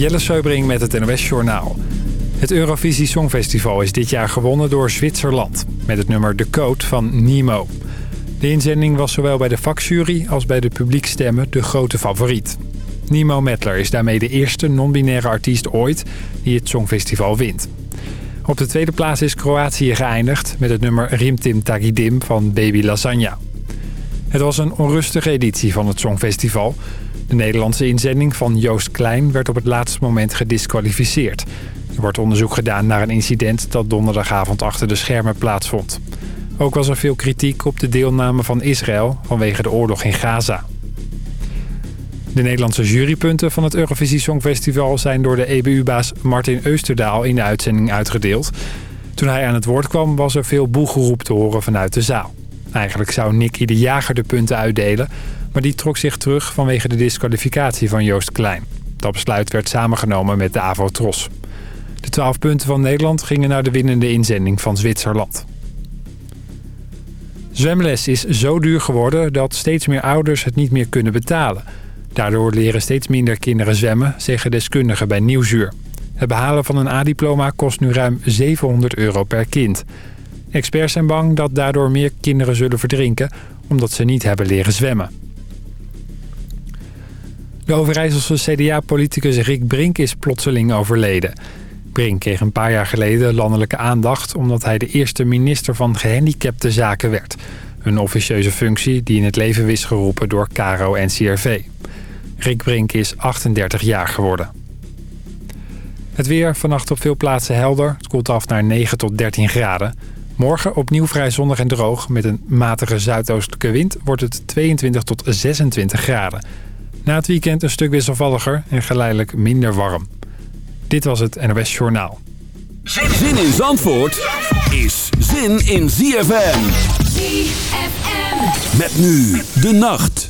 Jelle Seubring met het NOS Journaal. Het Eurovisie Songfestival is dit jaar gewonnen door Zwitserland... met het nummer De Code van Nemo. De inzending was zowel bij de vakjury als bij de publiekstemmen de grote favoriet. Nemo Mettler is daarmee de eerste non-binaire artiest ooit die het Songfestival wint. Op de tweede plaats is Kroatië geëindigd met het nummer Rimtim Tagidim van Baby Lasagna. Het was een onrustige editie van het Songfestival... De Nederlandse inzending van Joost Klein werd op het laatste moment gedisqualificeerd. Er wordt onderzoek gedaan naar een incident dat donderdagavond achter de schermen plaatsvond. Ook was er veel kritiek op de deelname van Israël vanwege de oorlog in Gaza. De Nederlandse jurypunten van het Eurovisie Songfestival zijn door de EBU-baas Martin Eusterdaal in de uitzending uitgedeeld. Toen hij aan het woord kwam was er veel boegeroep te horen vanuit de zaal. Eigenlijk zou Nicky de Jager de punten uitdelen... maar die trok zich terug vanwege de disqualificatie van Joost Klein. Dat besluit werd samengenomen met de AVO-TROS. De 12 punten van Nederland gingen naar de winnende inzending van Zwitserland. Zwemles is zo duur geworden dat steeds meer ouders het niet meer kunnen betalen. Daardoor leren steeds minder kinderen zwemmen, zeggen deskundigen bij Nieuwsuur. Het behalen van een A-diploma kost nu ruim 700 euro per kind... Experts zijn bang dat daardoor meer kinderen zullen verdrinken... omdat ze niet hebben leren zwemmen. De Overijsselse CDA-politicus Rick Brink is plotseling overleden. Brink kreeg een paar jaar geleden landelijke aandacht... omdat hij de eerste minister van gehandicapte zaken werd. Een officieuze functie die in het leven is geroepen door Caro en CRV. Rick Brink is 38 jaar geworden. Het weer vannacht op veel plaatsen helder. Het koelt af naar 9 tot 13 graden. Morgen opnieuw vrij zonnig en droog. Met een matige zuidoostelijke wind wordt het 22 tot 26 graden. Na het weekend een stuk wisselvalliger en geleidelijk minder warm. Dit was het NOS Journaal. Zin in Zandvoort is zin in ZFM. ZFM. Met nu de nacht.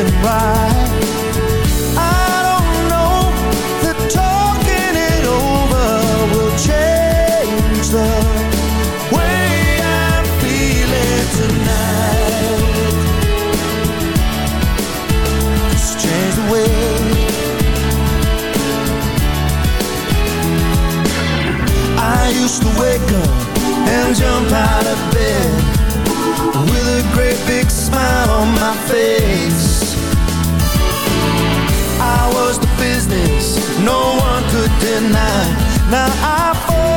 And why? Now I fall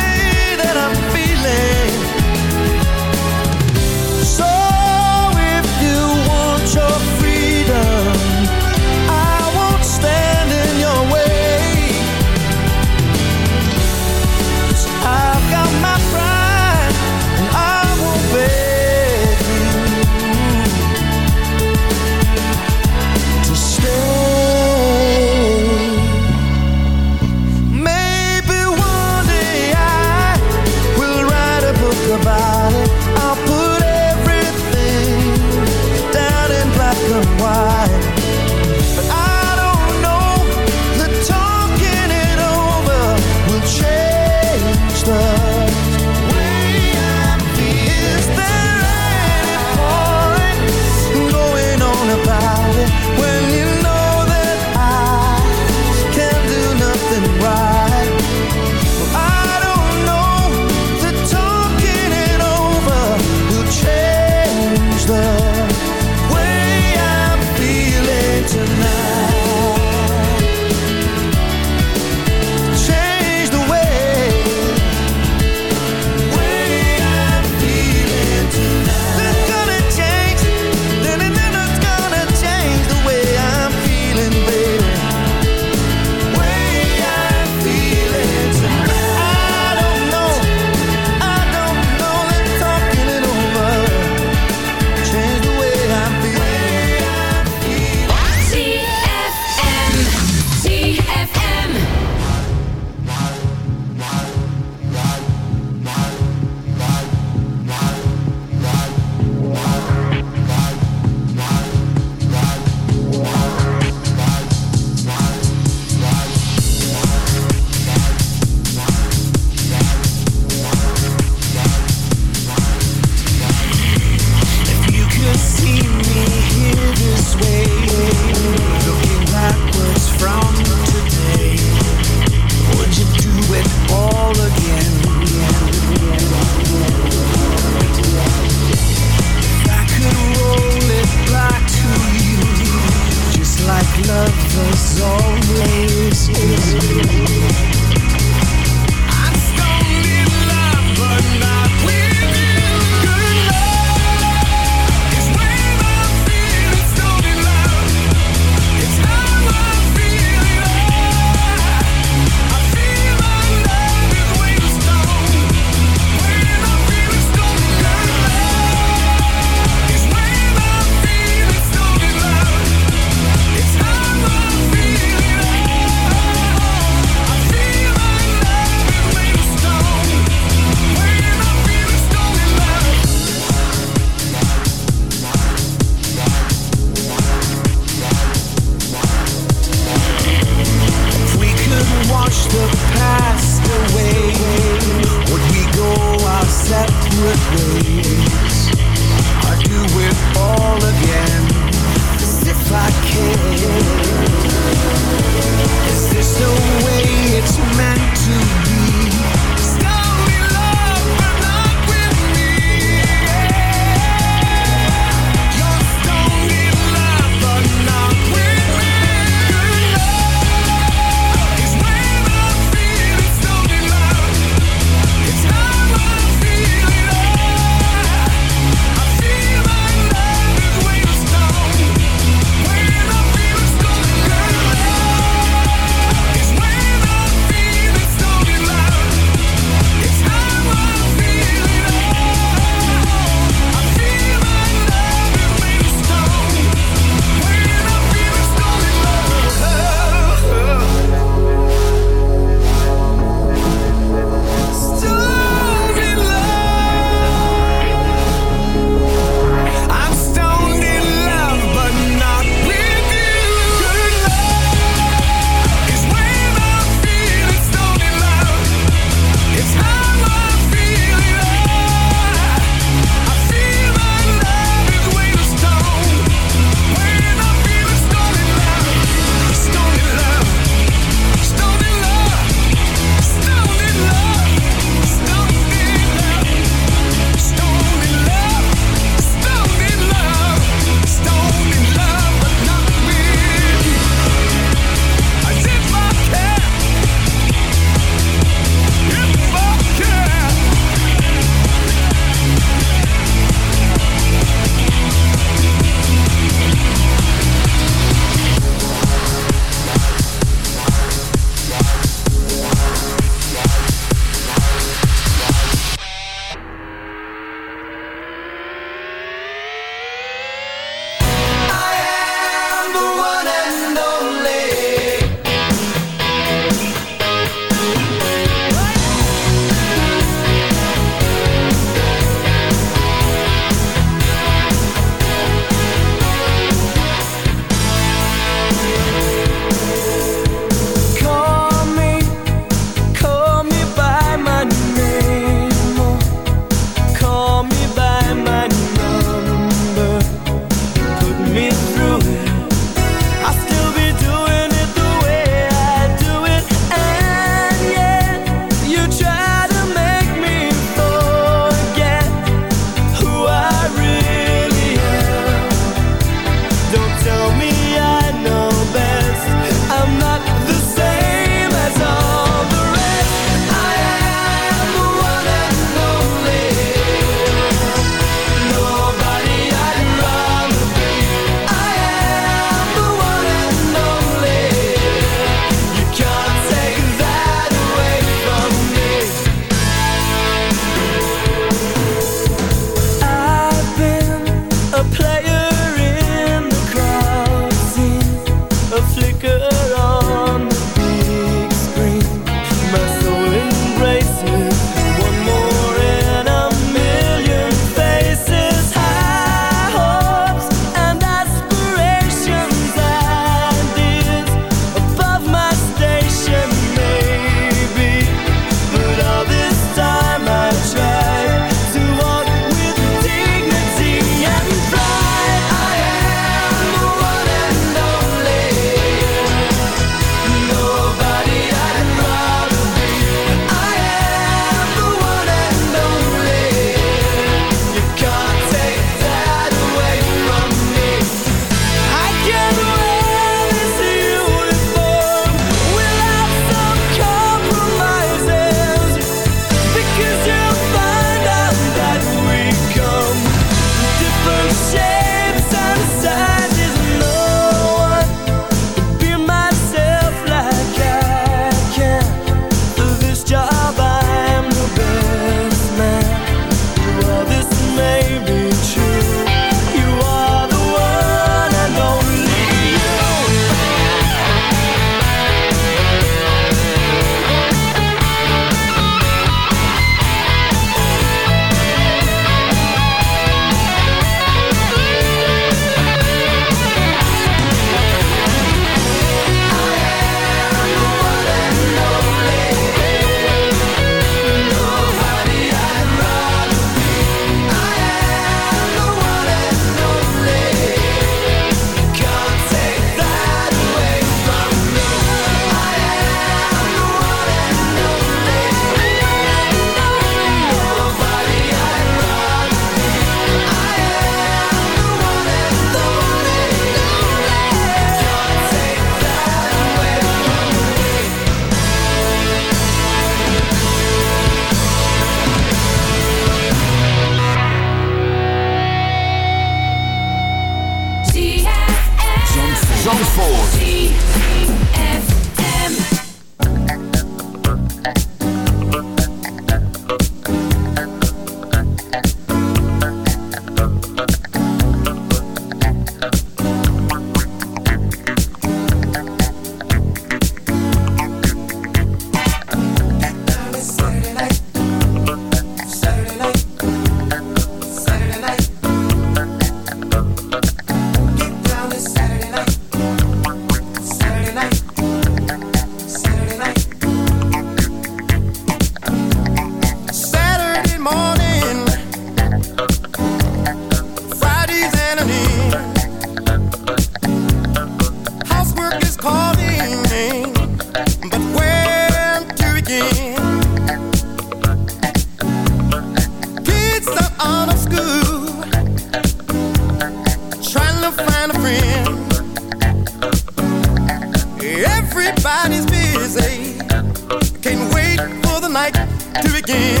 night to begin.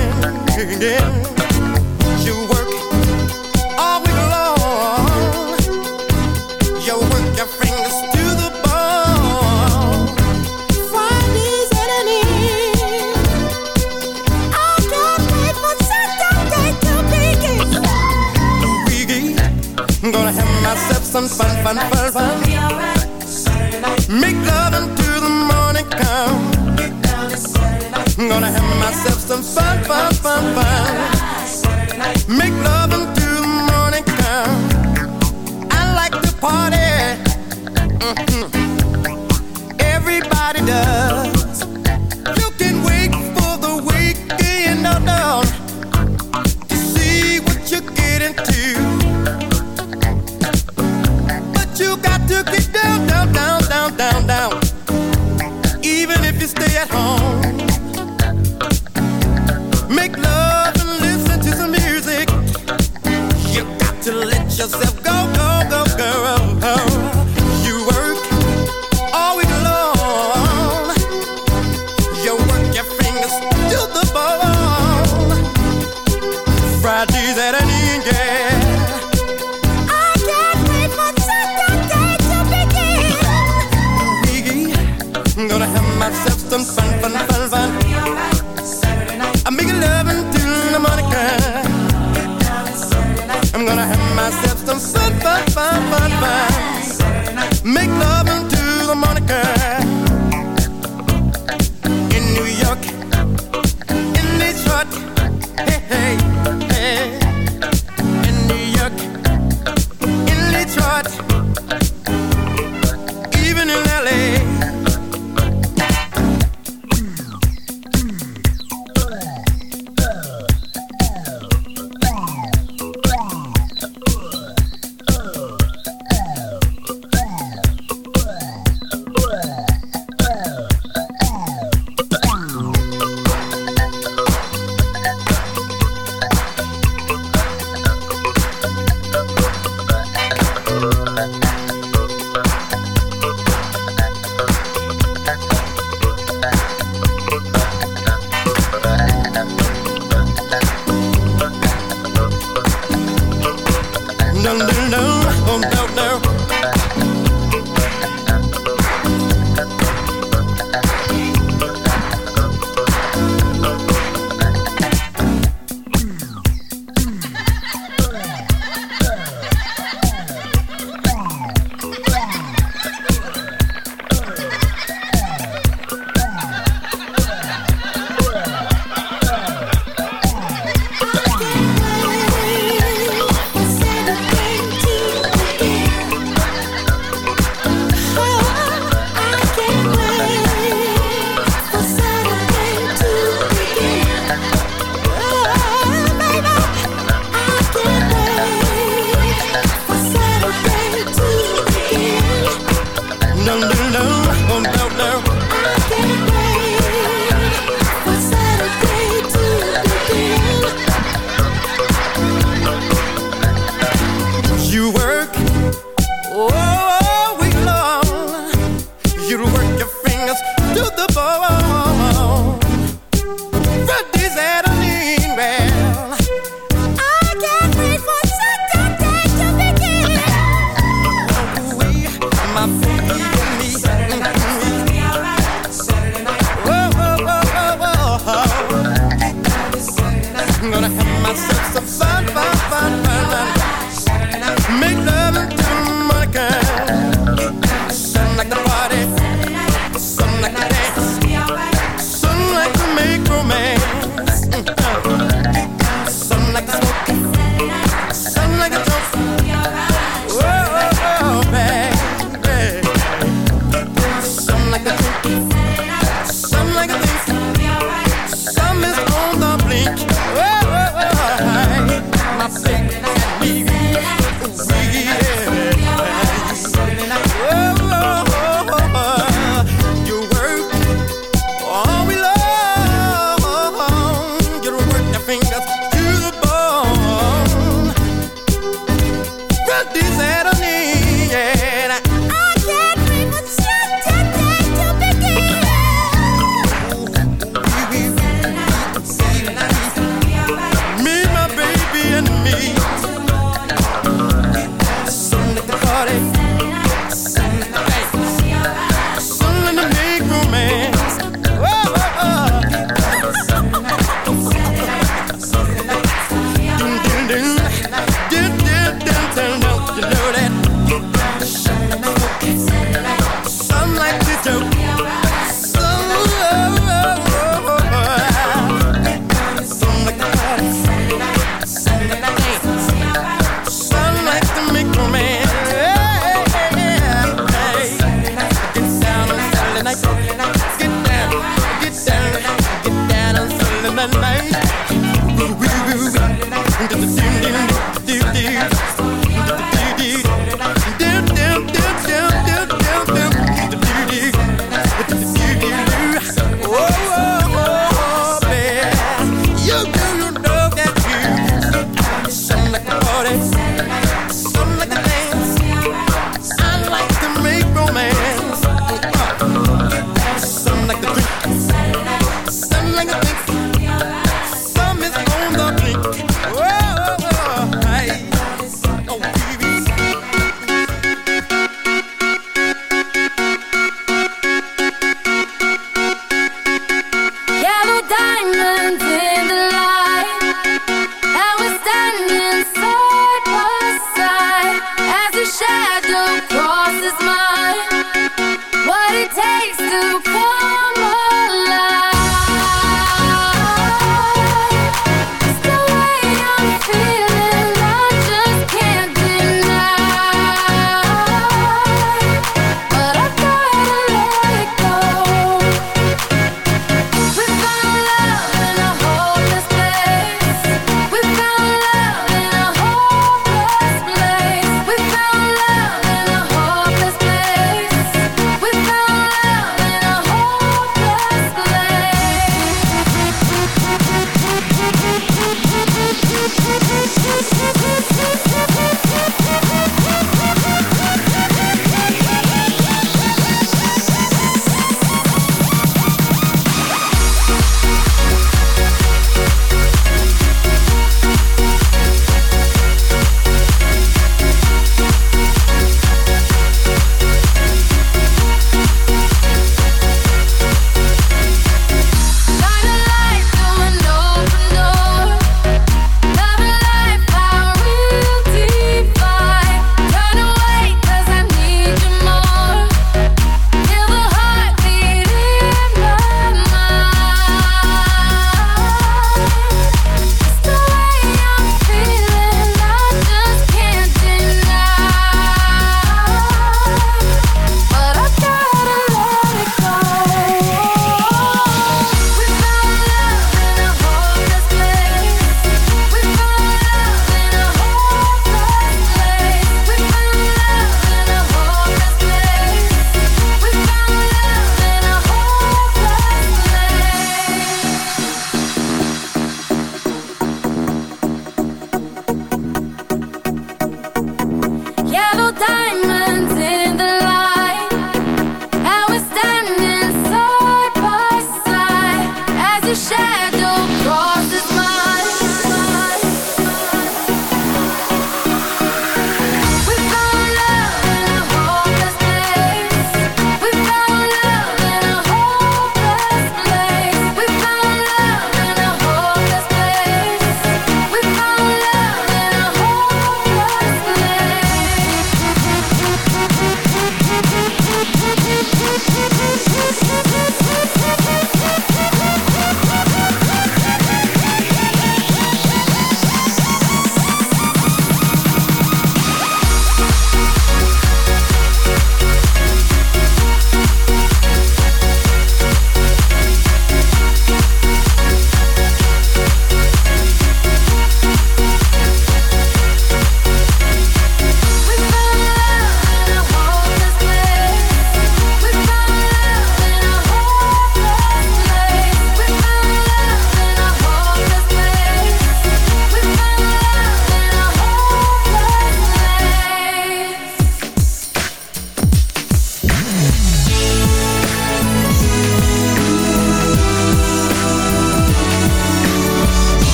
begin. You work all week long. You work your fingers to the bone. Friday's at an end. I can't wait for Saturday to begin. Luigi, I'm gonna have myself some fun, fun, fun, fun. yourself some fun, fun, fun, fun. Make love.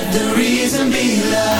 let the reason be love.